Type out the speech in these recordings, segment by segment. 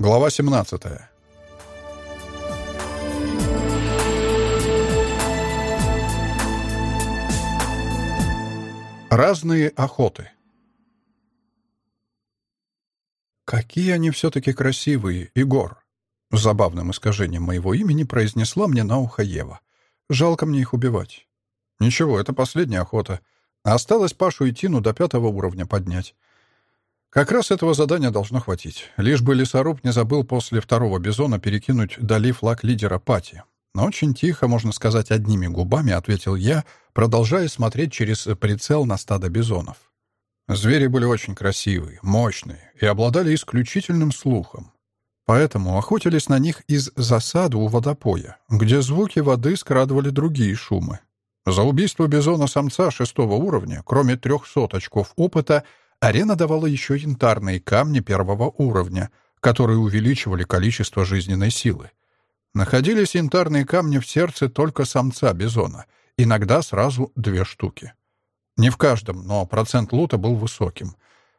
Глава 17. Разные охоты. «Какие они все-таки красивые, Егор!» Забавным искажением моего имени произнесла мне на ухо Ева. «Жалко мне их убивать». «Ничего, это последняя охота. Осталось Пашу и Тину до пятого уровня поднять. Как раз этого задания должно хватить. Лишь бы лесоруб не забыл после второго бизона перекинуть Дали флаг лидера Пати. Но очень тихо, можно сказать, одними губами ответил я, продолжая смотреть через прицел на стадо бизонов. Звери были очень красивые, мощные и обладали исключительным слухом. Поэтому охотились на них из засады у водопоя, где звуки воды скрадывали другие шумы. За убийство бизона-самца шестого уровня, кроме 300 очков опыта, Арена давала еще янтарные камни первого уровня, которые увеличивали количество жизненной силы. Находились янтарные камни в сердце только самца бизона, иногда сразу две штуки. Не в каждом, но процент лута был высоким.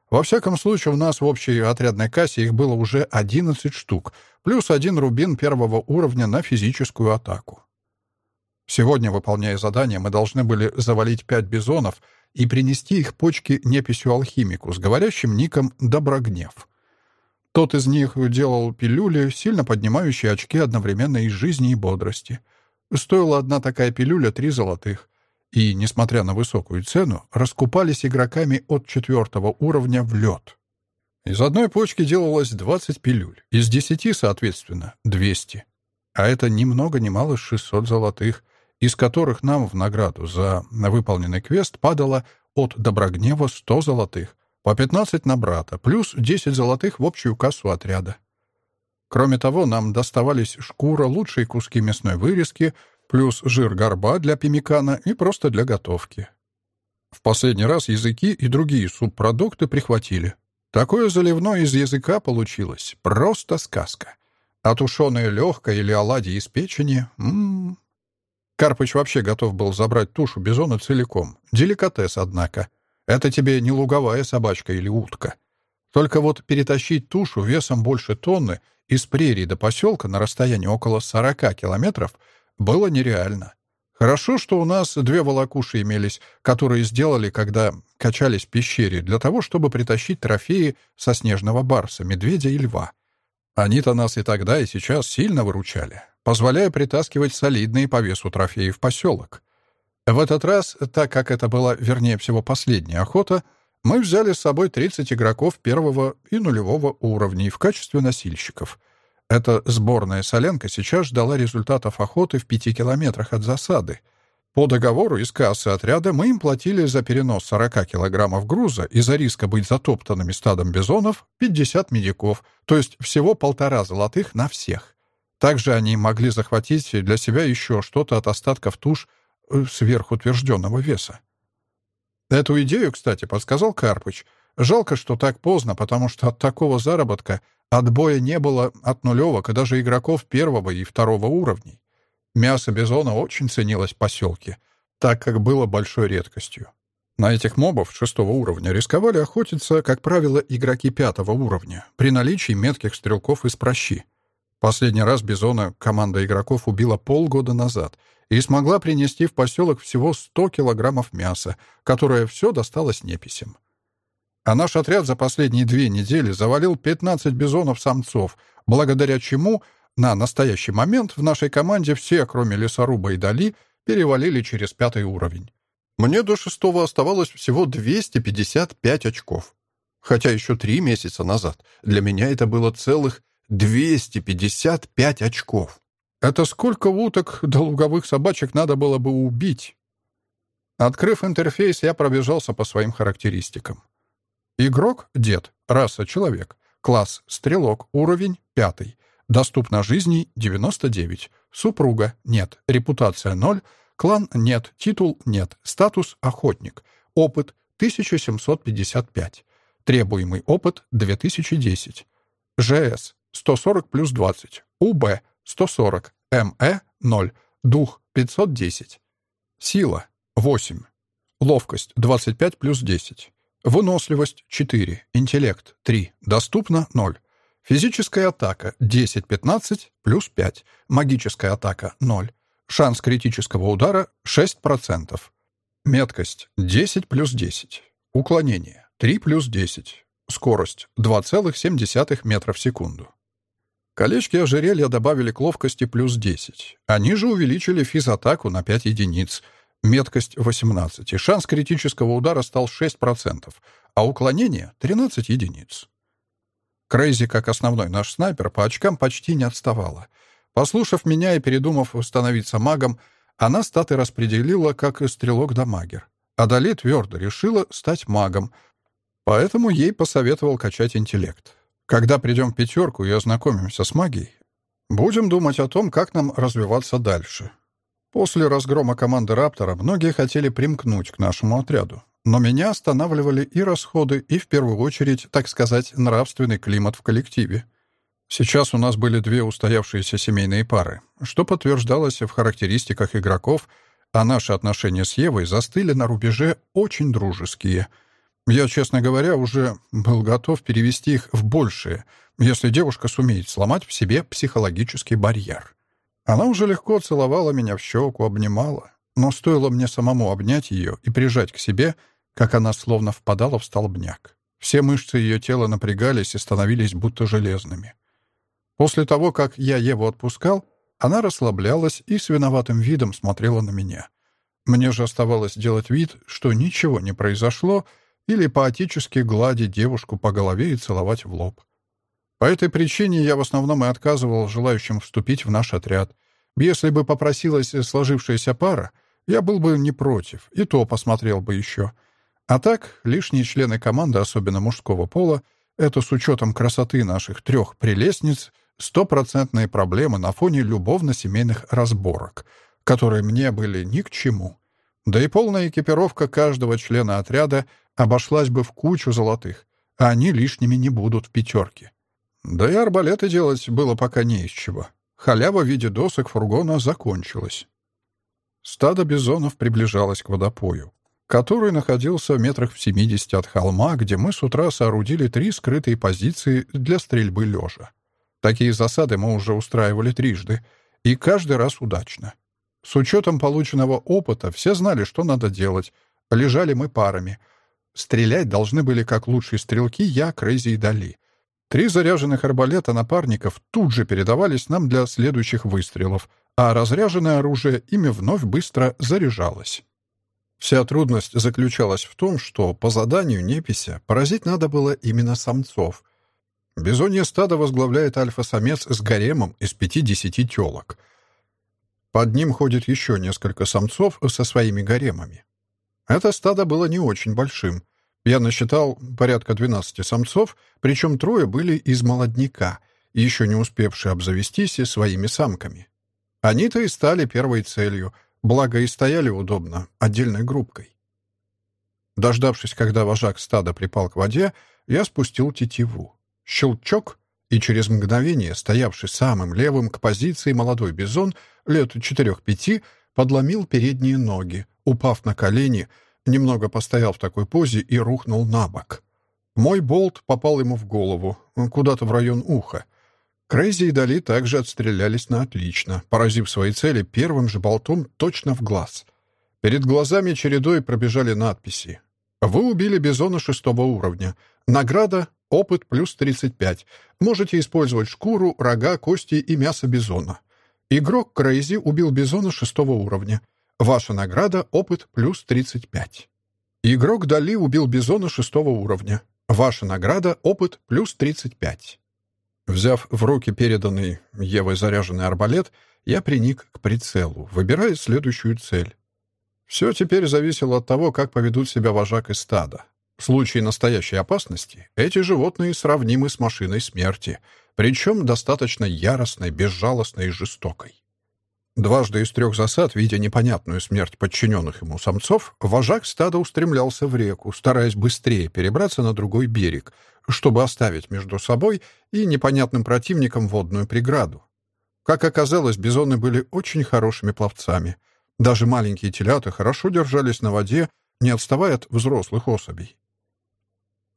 Во всяком случае, у нас в общей отрядной кассе их было уже 11 штук, плюс один рубин первого уровня на физическую атаку. Сегодня, выполняя задание, мы должны были завалить пять бизонов — и принести их почки неписью-алхимику с говорящим ником «Доброгнев». Тот из них делал пилюли, сильно поднимающие очки одновременно из жизни и бодрости. Стоила одна такая пилюля три золотых. И, несмотря на высокую цену, раскупались игроками от четвертого уровня в лед. Из одной почки делалось 20 пилюль, из 10, соответственно, 200. А это ни много ни мало 600 золотых из которых нам в награду за выполненный квест падало от Доброгнева 100 золотых, по 15 на брата, плюс 10 золотых в общую кассу отряда. Кроме того, нам доставались шкура, лучшие куски мясной вырезки, плюс жир горба для пимикана и просто для готовки. В последний раз языки и другие субпродукты прихватили. Такое заливное из языка получилось. Просто сказка. А тушеное легкое или оладьи из печени... М -м -м, Карпыч вообще готов был забрать тушу бизона целиком. Деликатес, однако. Это тебе не луговая собачка или утка. Только вот перетащить тушу весом больше тонны из прерии до поселка на расстоянии около 40 километров было нереально. Хорошо, что у нас две волокуши имелись, которые сделали, когда качались в пещере, для того, чтобы притащить трофеи со снежного барса, медведя и льва. Они-то нас и тогда, и сейчас сильно выручали позволяя притаскивать солидные по весу трофеи в поселок. В этот раз, так как это была, вернее всего, последняя охота, мы взяли с собой 30 игроков первого и нулевого уровней в качестве носильщиков. Эта сборная соленка сейчас ждала результатов охоты в пяти километрах от засады. По договору из кассы отряда мы им платили за перенос 40 килограммов груза и за риска быть затоптанными стадом бизонов 50 медиков, то есть всего полтора золотых на всех. Также они могли захватить для себя еще что-то от остатков туш э, сверхутвержденного веса. Эту идею, кстати, подсказал Карпыч. Жалко, что так поздно, потому что от такого заработка отбоя не было от нулевок и даже игроков первого и второго уровней. Мясо бизона очень ценилось в поселке, так как было большой редкостью. На этих мобов шестого уровня рисковали охотиться, как правило, игроки пятого уровня, при наличии метких стрелков из прощи. Последний раз Бизона команда игроков убила полгода назад и смогла принести в поселок всего 100 килограммов мяса, которое все досталось неписям. А наш отряд за последние две недели завалил 15 бизонов-самцов, благодаря чему на настоящий момент в нашей команде все, кроме лесоруба и Дали, перевалили через пятый уровень. Мне до шестого оставалось всего 255 очков. Хотя еще три месяца назад для меня это было целых 255 очков. Это сколько уток да луговых собачек надо было бы убить? Открыв интерфейс, я пробежался по своим характеристикам. Игрок — дед, раса — человек, класс — стрелок, уровень — пятый, доступно жизней — 99, супруга — нет, репутация — 0, клан — нет, титул — нет, статус — охотник, опыт — 1755, требуемый опыт — 2010, ЖС 140 плюс 20. УБ 140. МЭ 0. Дух 510. Сила 8. Ловкость 25 плюс 10. Выносливость 4. Интеллект 3. Доступно 0. Физическая атака 10-15 плюс 5. Магическая атака 0. Шанс критического удара 6%. Меткость 10 плюс 10. Уклонение 3 плюс 10. Скорость 2,7 метра в секунду. Колечки ожерелья добавили к ловкости плюс 10. Они же увеличили физатаку на 5 единиц. Меткость 18. И шанс критического удара стал 6%, а уклонение — 13 единиц. Крейзи, как основной наш снайпер, по очкам почти не отставала. Послушав меня и передумав становиться магом, она статы распределила, как и стрелок-дамагер. А Дали твердо решила стать магом — Поэтому ей посоветовал качать интеллект. Когда придем в пятерку и ознакомимся с магией, будем думать о том, как нам развиваться дальше. После разгрома команды «Раптора» многие хотели примкнуть к нашему отряду. Но меня останавливали и расходы, и, в первую очередь, так сказать, нравственный климат в коллективе. Сейчас у нас были две устоявшиеся семейные пары, что подтверждалось в характеристиках игроков, а наши отношения с Евой застыли на рубеже очень дружеские — я, честно говоря, уже был готов перевести их в большее, если девушка сумеет сломать в себе психологический барьер. Она уже легко целовала меня в щеку, обнимала, но стоило мне самому обнять ее и прижать к себе, как она словно впадала в столбняк. Все мышцы ее тела напрягались и становились будто железными. После того, как я Еву отпускал, она расслаблялась и с виноватым видом смотрела на меня. Мне же оставалось делать вид, что ничего не произошло, или поотически гладить девушку по голове и целовать в лоб. По этой причине я в основном и отказывал желающим вступить в наш отряд. Если бы попросилась сложившаяся пара, я был бы не против, и то посмотрел бы еще. А так, лишние члены команды, особенно мужского пола, это с учетом красоты наших трех прелестниц, стопроцентные проблемы на фоне любовно-семейных разборок, которые мне были ни к чему. Да и полная экипировка каждого члена отряда обошлась бы в кучу золотых, а они лишними не будут в пятерке. Да и арбалеты делать было пока не из чего. Халява в виде досок фургона закончилась. Стадо бизонов приближалось к водопою, который находился в метрах в 70 от холма, где мы с утра соорудили три скрытые позиции для стрельбы лежа. Такие засады мы уже устраивали трижды, и каждый раз удачно. С учетом полученного опыта все знали, что надо делать. Лежали мы парами — Стрелять должны были как лучшие стрелки я, Крейзи и Дали. Три заряженных арбалета напарников тут же передавались нам для следующих выстрелов, а разряженное оружие ими вновь быстро заряжалось. Вся трудность заключалась в том, что по заданию Непися поразить надо было именно самцов. Бизонье стадо возглавляет альфа-самец с гаремом из пяти-десяти телок. Под ним ходит еще несколько самцов со своими гаремами. Это стадо было не очень большим. Я насчитал порядка 12 самцов, причем трое были из молодняка, еще не успевшие обзавестись своими самками. Они-то и стали первой целью, благо и стояли удобно, отдельной группкой. Дождавшись, когда вожак стада припал к воде, я спустил тетиву. Щелчок, и через мгновение, стоявший самым левым к позиции молодой бизон лет четырех-пяти, подломил передние ноги, упав на колени, немного постоял в такой позе и рухнул на бок. Мой болт попал ему в голову, куда-то в район уха. Крейзи и Дали также отстрелялись на отлично, поразив свои цели первым же болтом точно в глаз. Перед глазами чередой пробежали надписи. «Вы убили бизона шестого уровня. Награда — опыт плюс 35. Можете использовать шкуру, рога, кости и мясо бизона. Игрок Крейзи убил бизона шестого уровня. Ваша награда — опыт плюс 35. Игрок Дали убил бизона шестого уровня. Ваша награда — опыт плюс 35. Взяв в руки переданный Евой заряженный арбалет, я приник к прицелу, выбирая следующую цель. Все теперь зависело от того, как поведут себя вожак и стада. В случае настоящей опасности эти животные сравнимы с машиной смерти, причем достаточно яростной, безжалостной и жестокой. Дважды из трех засад, видя непонятную смерть подчиненных ему самцов, вожак стада устремлялся в реку, стараясь быстрее перебраться на другой берег, чтобы оставить между собой и непонятным противником водную преграду. Как оказалось, бизоны были очень хорошими пловцами. Даже маленькие телята хорошо держались на воде, не отставая от взрослых особей.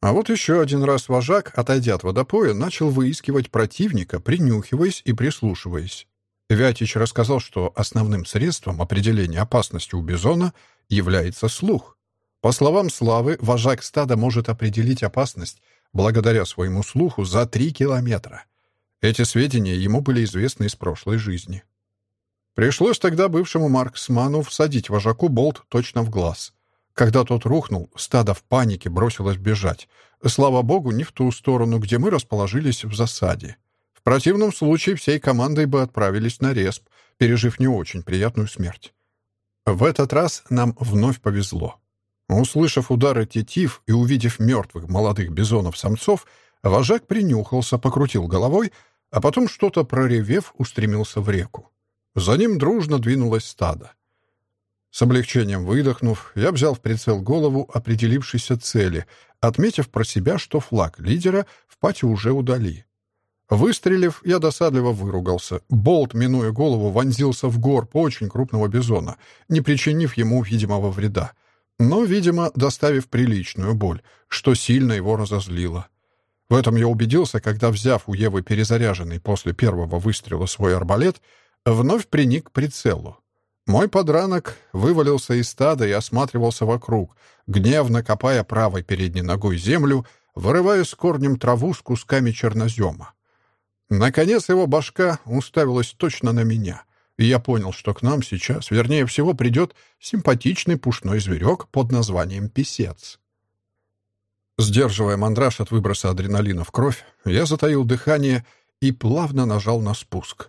А вот еще один раз вожак, отойдя от водопоя, начал выискивать противника, принюхиваясь и прислушиваясь. Вятич рассказал, что основным средством определения опасности у бизона является слух. По словам Славы, вожак стада может определить опасность благодаря своему слуху за три километра. Эти сведения ему были известны из прошлой жизни. Пришлось тогда бывшему марксману всадить вожаку болт точно в глаз. Когда тот рухнул, стадо в панике бросилось бежать. Слава богу, не в ту сторону, где мы расположились в засаде. В противном случае всей командой бы отправились на респ, пережив не очень приятную смерть. В этот раз нам вновь повезло. Услышав удары тетив и увидев мертвых молодых бизонов-самцов, вожак принюхался, покрутил головой, а потом, что-то проревев, устремился в реку. За ним дружно двинулось стадо. С облегчением выдохнув, я взял в прицел голову определившейся цели, отметив про себя, что флаг лидера в пати уже удали. Выстрелив, я досадливо выругался. Болт, минуя голову, вонзился в горб очень крупного бизона, не причинив ему видимого вреда, но, видимо, доставив приличную боль, что сильно его разозлило. В этом я убедился, когда, взяв у Евы перезаряженный после первого выстрела свой арбалет, вновь приник к прицелу. Мой подранок вывалился из стада и осматривался вокруг, гневно копая правой передней ногой землю, вырывая с корнем траву с кусками чернозема. Наконец его башка уставилась точно на меня, и я понял, что к нам сейчас, вернее всего, придет симпатичный пушной зверек под названием писец. Сдерживая мандраж от выброса адреналина в кровь, я затаил дыхание и плавно нажал на спуск.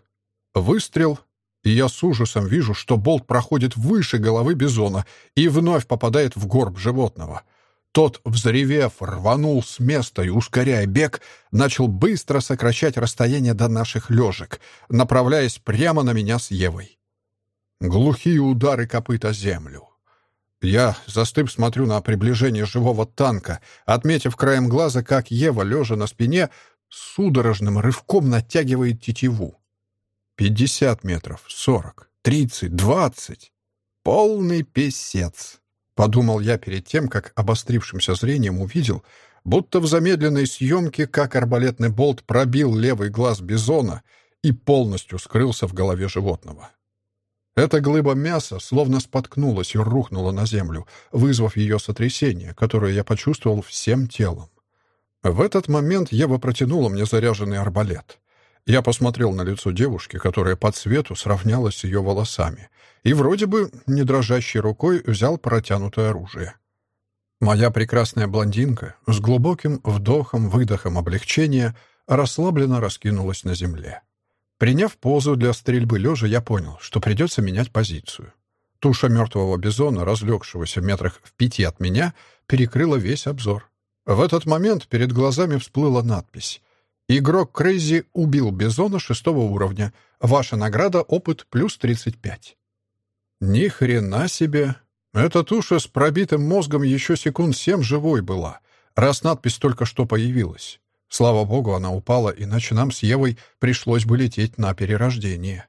Выстрел, и я с ужасом вижу, что болт проходит выше головы бизона и вновь попадает в горб животного — тот, взревев, рванул с места и, ускоряя бег, начал быстро сокращать расстояние до наших лежек, направляясь прямо на меня с Евой. Глухие удары копыта землю. Я, застыв, смотрю на приближение живого танка, отметив краем глаза, как Ева, лежа на спине, судорожным рывком натягивает тетиву. Пятьдесят метров, сорок, тридцать, двадцать. Полный песец. Подумал я перед тем, как обострившимся зрением увидел, будто в замедленной съемке, как арбалетный болт пробил левый глаз бизона и полностью скрылся в голове животного. Эта глыба мяса словно споткнулась и рухнула на землю, вызвав ее сотрясение, которое я почувствовал всем телом. В этот момент Ева протянула мне заряженный арбалет. Я посмотрел на лицо девушки, которая по цвету сравнялась с ее волосами, и вроде бы, не дрожащей рукой, взял протянутое оружие. Моя прекрасная блондинка с глубоким вдохом-выдохом облегчения расслабленно раскинулась на земле. Приняв позу для стрельбы лежа, я понял, что придется менять позицию. Туша мертвого бизона, разлегшегося в метрах в пяти от меня, перекрыла весь обзор. В этот момент перед глазами всплыла надпись «Игрок Крейзи убил бизона шестого уровня. Ваша награда — опыт плюс 35». Ни хрена себе! Эта туша с пробитым мозгом еще секунд семь живой была, раз надпись только что появилась. Слава богу, она упала, иначе нам с Евой пришлось бы лететь на перерождение.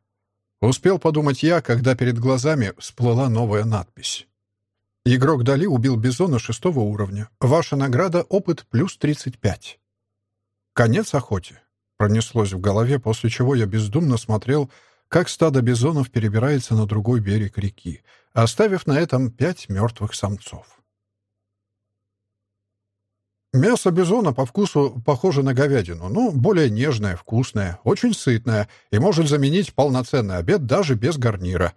Успел подумать я, когда перед глазами всплыла новая надпись. Игрок Дали убил Бизона шестого уровня. Ваша награда — опыт плюс 35. Конец охоте. Пронеслось в голове, после чего я бездумно смотрел как стадо бизонов перебирается на другой берег реки, оставив на этом пять мертвых самцов. Мясо бизона по вкусу похоже на говядину, но более нежное, вкусное, очень сытное и может заменить полноценный обед даже без гарнира.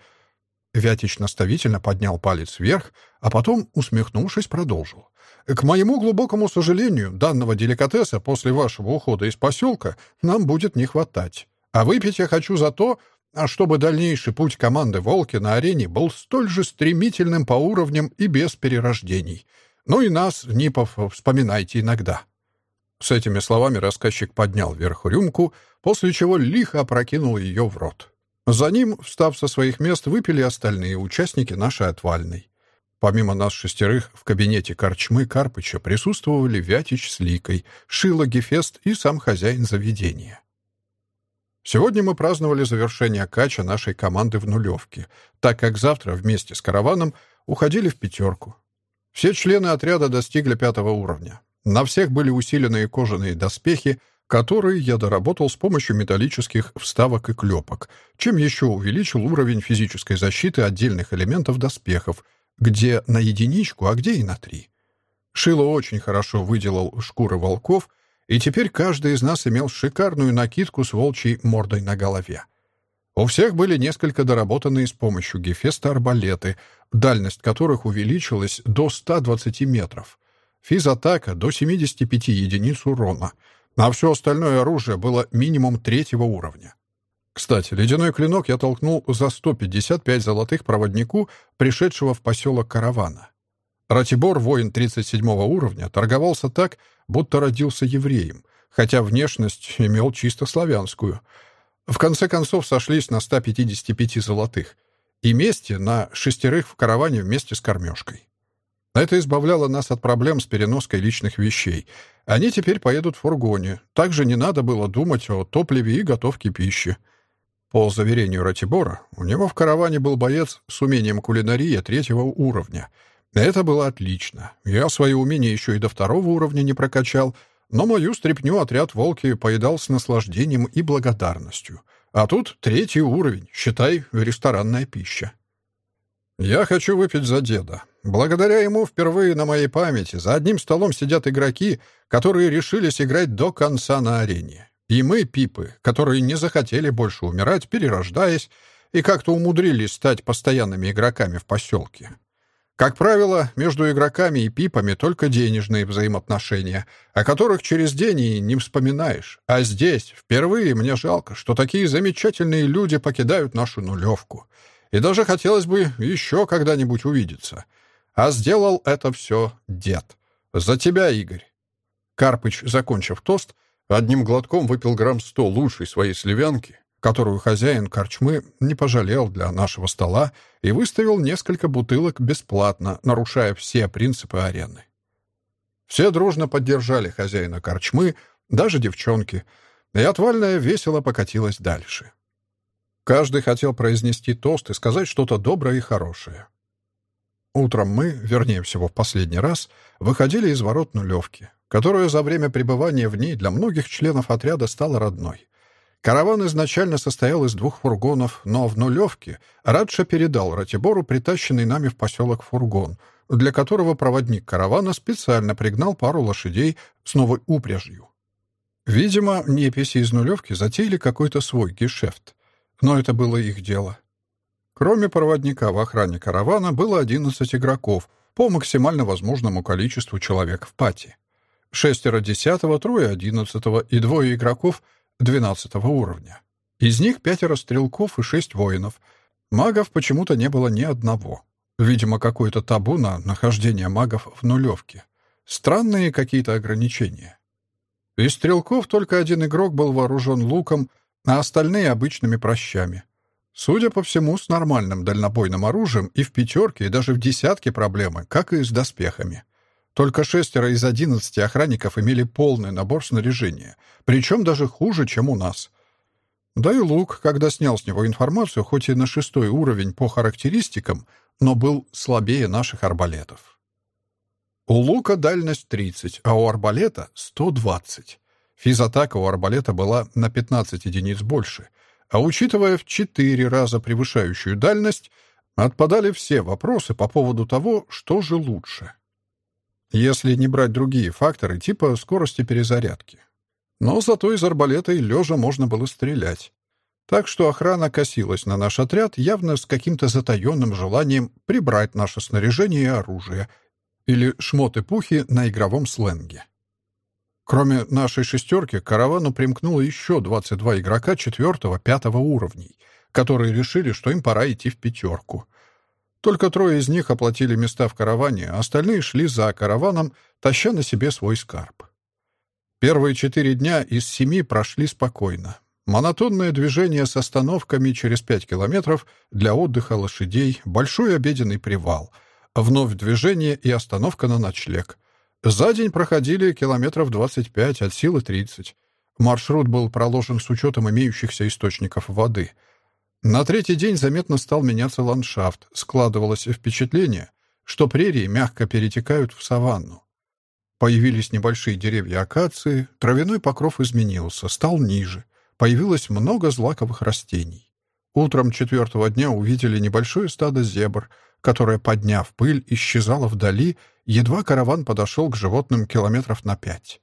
Вятич наставительно поднял палец вверх, а потом, усмехнувшись, продолжил. «К моему глубокому сожалению, данного деликатеса после вашего ухода из поселка нам будет не хватать. А выпить я хочу за то, чтобы дальнейший путь команды «Волки» на арене был столь же стремительным по уровням и без перерождений. Ну и нас, Нипов, вспоминайте иногда». С этими словами рассказчик поднял вверх рюмку, после чего лихо опрокинул ее в рот. За ним, встав со своих мест, выпили остальные участники нашей отвальной. Помимо нас шестерых, в кабинете корчмы Карпыча присутствовали Вятич с Ликой, Шила Гефест и сам хозяин заведения. Сегодня мы праздновали завершение кача нашей команды в нулевке, так как завтра вместе с караваном уходили в пятерку. Все члены отряда достигли пятого уровня. На всех были усиленные кожаные доспехи, которые я доработал с помощью металлических вставок и клепок, чем еще увеличил уровень физической защиты отдельных элементов доспехов, где на единичку, а где и на три. Шило очень хорошо выделал шкуры волков, и теперь каждый из нас имел шикарную накидку с волчьей мордой на голове. У всех были несколько доработанные с помощью Гефеста арбалеты, дальность которых увеличилась до 120 метров. Физатака — до 75 единиц урона — а все остальное оружие было минимум третьего уровня. Кстати, ледяной клинок я толкнул за 155 золотых проводнику, пришедшего в поселок Каравана. Ратибор, воин 37 уровня, торговался так, будто родился евреем, хотя внешность имел чисто славянскую. В конце концов сошлись на 155 золотых и месте на шестерых в караване вместе с кормежкой. Это избавляло нас от проблем с переноской личных вещей — они теперь поедут в фургоне. Также не надо было думать о топливе и готовке пищи. По заверению Ратибора, у него в караване был боец с умением кулинарии третьего уровня. Это было отлично. Я свои умения еще и до второго уровня не прокачал, но мою стряпню отряд «Волки» поедал с наслаждением и благодарностью. А тут третий уровень, считай, ресторанная пища. Я хочу выпить за деда. Благодаря ему впервые на моей памяти за одним столом сидят игроки, которые решились играть до конца на арене. И мы, пипы, которые не захотели больше умирать, перерождаясь, и как-то умудрились стать постоянными игроками в поселке. Как правило, между игроками и пипами только денежные взаимоотношения, о которых через день и не вспоминаешь. А здесь впервые мне жалко, что такие замечательные люди покидают нашу нулевку. И даже хотелось бы еще когда-нибудь увидеться — а сделал это все дед. За тебя, Игорь. Карпыч, закончив тост, одним глотком выпил грамм сто лучшей своей сливянки, которую хозяин корчмы не пожалел для нашего стола и выставил несколько бутылок бесплатно, нарушая все принципы арены. Все дружно поддержали хозяина корчмы, даже девчонки, и отвальная весело покатилась дальше. Каждый хотел произнести тост и сказать что-то доброе и хорошее. Утром мы, вернее всего в последний раз, выходили из ворот нулевки, которая за время пребывания в ней для многих членов отряда стала родной. Караван изначально состоял из двух фургонов, но в нулевке Радша передал Ратибору притащенный нами в поселок фургон, для которого проводник каравана специально пригнал пару лошадей с новой упряжью. Видимо, неписи из нулевки затеяли какой-то свой гешефт. Но это было их дело. Кроме проводника в охране каравана было 11 игроков по максимально возможному количеству человек в пати. Шестеро десятого, трое одиннадцатого и двое игроков двенадцатого уровня. Из них пятеро стрелков и шесть воинов. Магов почему-то не было ни одного. Видимо, какое-то табу на нахождение магов в нулевке. Странные какие-то ограничения. Из стрелков только один игрок был вооружен луком, а остальные — обычными прощами. Судя по всему, с нормальным дальнобойным оружием и в пятерке, и даже в десятке проблемы, как и с доспехами. Только шестеро из одиннадцати охранников имели полный набор снаряжения, причем даже хуже, чем у нас. Да и лук, когда снял с него информацию, хоть и на шестой уровень по характеристикам, но был слабее наших арбалетов. У лука дальность 30, а у арбалета — 120. Физатака у арбалета была на 15 единиц больше — а учитывая в четыре раза превышающую дальность, отпадали все вопросы по поводу того, что же лучше. Если не брать другие факторы типа скорости перезарядки. Но зато из арбалета и лежа можно было стрелять. Так что охрана косилась на наш отряд явно с каким-то затаенным желанием прибрать наше снаряжение и оружие, или шмоты-пухи на игровом сленге. Кроме нашей шестерки, к каравану примкнуло еще 22 игрока четвертого-пятого уровней, которые решили, что им пора идти в пятерку. Только трое из них оплатили места в караване, а остальные шли за караваном, таща на себе свой скарб. Первые четыре дня из семи прошли спокойно. Монотонное движение с остановками через пять километров для отдыха лошадей, большой обеденный привал, вновь движение и остановка на ночлег — за день проходили километров 25, от силы 30. Маршрут был проложен с учетом имеющихся источников воды. На третий день заметно стал меняться ландшафт. Складывалось впечатление, что прерии мягко перетекают в саванну. Появились небольшие деревья акации, травяной покров изменился, стал ниже. Появилось много злаковых растений. Утром четвертого дня увидели небольшое стадо зебр, которое, подняв пыль, исчезало вдали, едва караван подошел к животным километров на пять.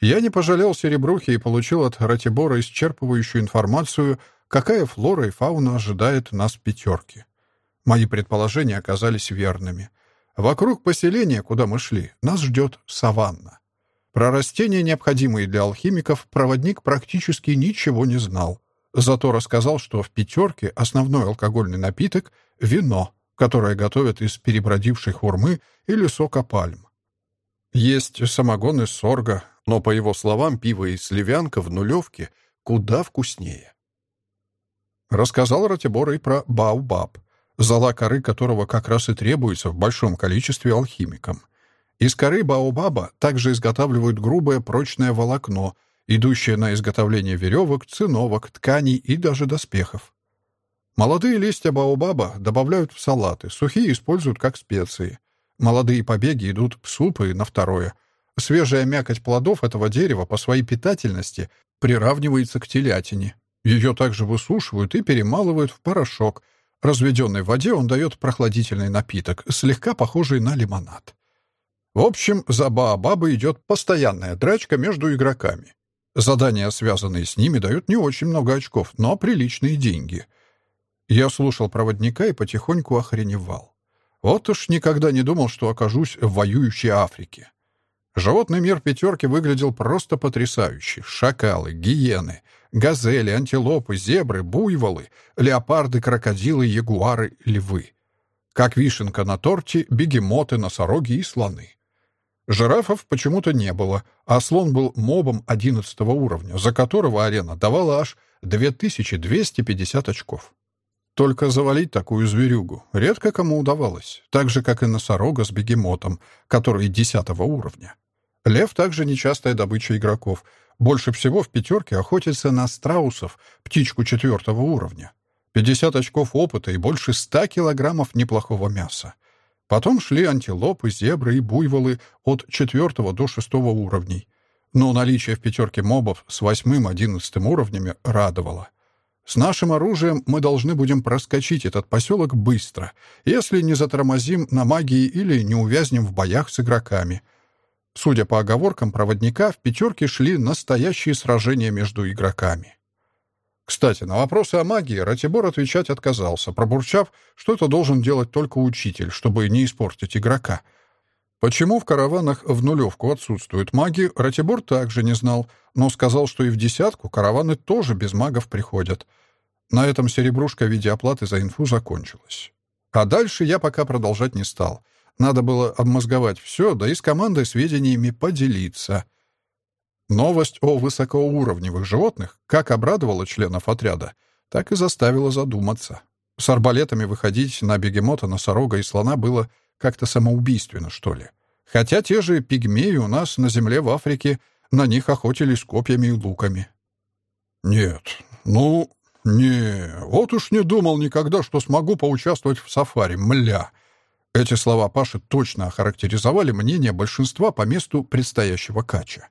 Я не пожалел серебрухи и получил от Ратибора исчерпывающую информацию, какая флора и фауна ожидает нас в пятерке. Мои предположения оказались верными — Вокруг поселения, куда мы шли, нас ждет саванна. Про растения, необходимые для алхимиков, проводник практически ничего не знал. Зато рассказал, что в «пятерке» основной алкогольный напиток — вино, которое готовят из перебродившей хурмы или сока пальм. Есть самогон из сорга, но, по его словам, пиво из сливянка в нулевке куда вкуснее. Рассказал Ратибор и про баубаб, зола коры которого как раз и требуется в большом количестве алхимикам. Из коры баобаба также изготавливают грубое прочное волокно, идущее на изготовление веревок, циновок, тканей и даже доспехов. Молодые листья баобаба добавляют в салаты, сухие используют как специи. Молодые побеги идут в супы на второе. Свежая мякоть плодов этого дерева по своей питательности приравнивается к телятине. Ее также высушивают и перемалывают в порошок – разведенной воде он дает прохладительный напиток, слегка похожий на лимонад. В общем, за Баобаба идет постоянная драчка между игроками. Задания, связанные с ними, дают не очень много очков, но приличные деньги. Я слушал проводника и потихоньку охреневал. Вот уж никогда не думал, что окажусь в воюющей Африке. Животный мир пятерки выглядел просто потрясающе. Шакалы, гиены, газели, антилопы, зебры, буйволы, леопарды, крокодилы, ягуары, львы. Как вишенка на торте, бегемоты, носороги и слоны. Жирафов почему-то не было, а слон был мобом 11 уровня, за которого арена давала аж 2250 очков. Только завалить такую зверюгу редко кому удавалось, так же, как и носорога с бегемотом, который 10 уровня. Лев также нечастая добыча игроков — больше всего в пятерке охотятся на страусов, птичку четвертого уровня. 50 очков опыта и больше 100 килограммов неплохого мяса. Потом шли антилопы, зебры и буйволы от четвертого до шестого уровней. Но наличие в пятерке мобов с восьмым-одиннадцатым уровнями радовало. С нашим оружием мы должны будем проскочить этот поселок быстро, если не затормозим на магии или не увязнем в боях с игроками — Судя по оговоркам проводника, в пятерке шли настоящие сражения между игроками. Кстати, на вопросы о магии Ратибор отвечать отказался, пробурчав, что это должен делать только учитель, чтобы не испортить игрока. Почему в караванах в нулевку отсутствует маги, Ратибор также не знал, но сказал, что и в десятку караваны тоже без магов приходят. На этом серебрушка в виде оплаты за инфу закончилась. А дальше я пока продолжать не стал — надо было обмозговать все, да и с командой сведениями поделиться. Новость о высокоуровневых животных как обрадовала членов отряда, так и заставила задуматься. С арбалетами выходить на бегемота, носорога и слона было как-то самоубийственно, что ли. Хотя те же пигмеи у нас на земле в Африке, на них охотились копьями и луками. Нет, ну, не, вот уж не думал никогда, что смогу поучаствовать в сафари, мля. Эти слова Паши точно охарактеризовали мнение большинства по месту предстоящего кача.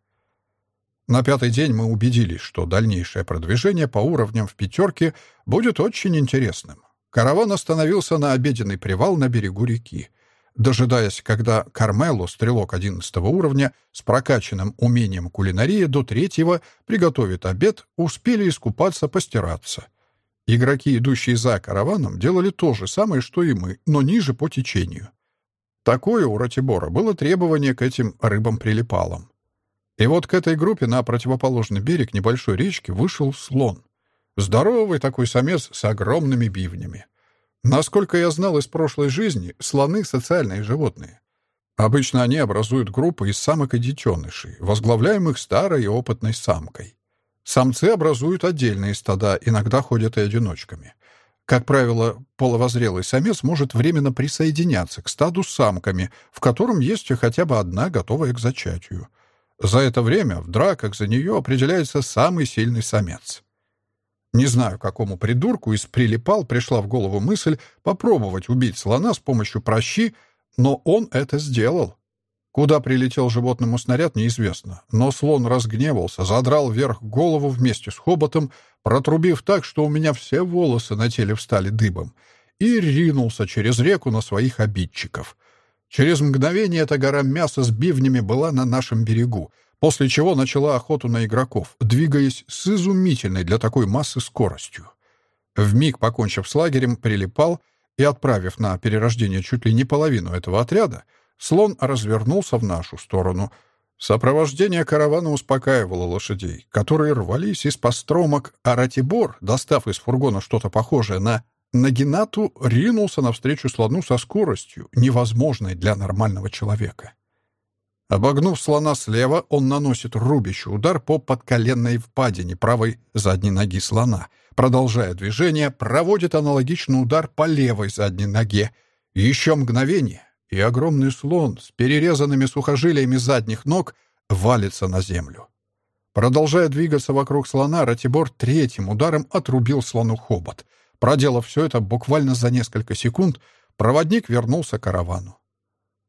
На пятый день мы убедились, что дальнейшее продвижение по уровням в пятерке будет очень интересным. Караван остановился на обеденный привал на берегу реки. Дожидаясь, когда Кармело, стрелок 11 уровня, с прокачанным умением кулинарии до третьего, приготовит обед, успели искупаться, постираться. Игроки, идущие за караваном, делали то же самое, что и мы, но ниже по течению. Такое у Ратибора было требование к этим рыбам-прилипалам. И вот к этой группе на противоположный берег небольшой речки вышел слон. Здоровый такой самец с огромными бивнями. Насколько я знал из прошлой жизни, слоны — социальные животные. Обычно они образуют группы из самок и детенышей, возглавляемых старой и опытной самкой. Самцы образуют отдельные стада, иногда ходят и одиночками. Как правило, половозрелый самец может временно присоединяться к стаду с самками, в котором есть хотя бы одна готовая к зачатию. За это время в драках за нее определяется самый сильный самец. Не знаю, какому придурку из прилипал пришла в голову мысль попробовать убить слона с помощью прощи, но он это сделал. Куда прилетел животному снаряд, неизвестно, но слон разгневался, задрал вверх голову вместе с хоботом, протрубив так, что у меня все волосы на теле встали дыбом, и ринулся через реку на своих обидчиков. Через мгновение эта гора мяса с бивнями была на нашем берегу, после чего начала охоту на игроков, двигаясь с изумительной для такой массы скоростью. Вмиг покончив с лагерем, прилипал и, отправив на перерождение чуть ли не половину этого отряда, Слон развернулся в нашу сторону. Сопровождение каравана успокаивало лошадей, которые рвались из постромок, а Ратибор, достав из фургона что-то похожее на Нагинату, ринулся навстречу слону со скоростью, невозможной для нормального человека. Обогнув слона слева, он наносит рубящий удар по подколенной впадине правой задней ноги слона. Продолжая движение, проводит аналогичный удар по левой задней ноге. Еще мгновение, и огромный слон с перерезанными сухожилиями задних ног валится на землю. Продолжая двигаться вокруг слона, Ратибор третьим ударом отрубил слону хобот. Проделав все это буквально за несколько секунд, проводник вернулся к каравану.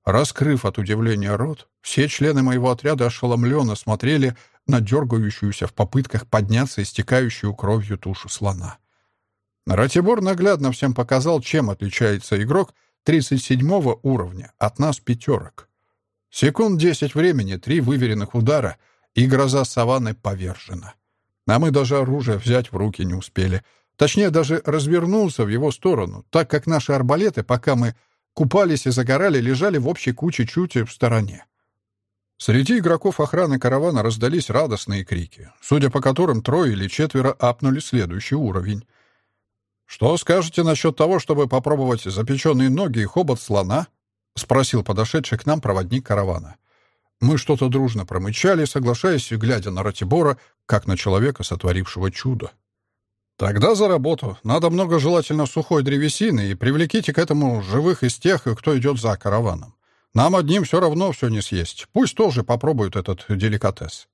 Раскрыв от удивления рот, все члены моего отряда ошеломленно смотрели на дергающуюся в попытках подняться истекающую кровью тушу слона. Ратибор наглядно всем показал, чем отличается игрок — 37 уровня, от нас пятерок. Секунд 10 времени, три выверенных удара, и гроза саванны повержена. А мы даже оружие взять в руки не успели. Точнее, даже развернулся в его сторону, так как наши арбалеты, пока мы купались и загорали, лежали в общей куче чуть в стороне. Среди игроков охраны каравана раздались радостные крики, судя по которым трое или четверо апнули следующий уровень. «Что скажете насчет того, чтобы попробовать запеченные ноги и хобот слона?» — спросил подошедший к нам проводник каравана. Мы что-то дружно промычали, соглашаясь и глядя на Ратибора, как на человека, сотворившего чудо. «Тогда за работу. Надо много желательно сухой древесины, и привлеките к этому живых из тех, кто идет за караваном. Нам одним все равно все не съесть. Пусть тоже попробуют этот деликатес».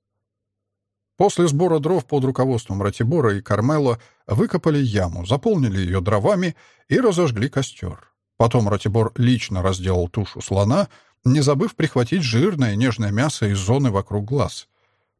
После сбора дров под руководством Ратибора и Кармела выкопали яму, заполнили ее дровами и разожгли костер. Потом Ратибор лично разделал тушу слона, не забыв прихватить жирное нежное мясо из зоны вокруг глаз.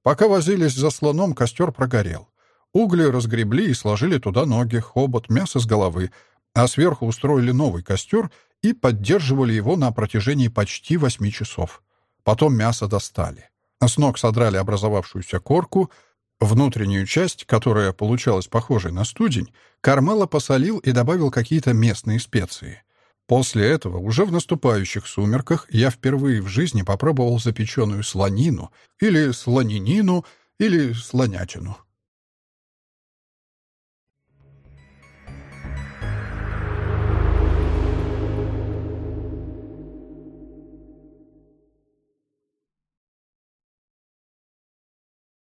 Пока возились за слоном, костер прогорел. Угли разгребли и сложили туда ноги, хобот, мясо с головы, а сверху устроили новый костер и поддерживали его на протяжении почти восьми часов. Потом мясо достали. С ног содрали образовавшуюся корку, внутреннюю часть, которая получалась похожей на студень, Кармела посолил и добавил какие-то местные специи. После этого, уже в наступающих сумерках, я впервые в жизни попробовал запеченную слонину, или слонинину, или слонятину.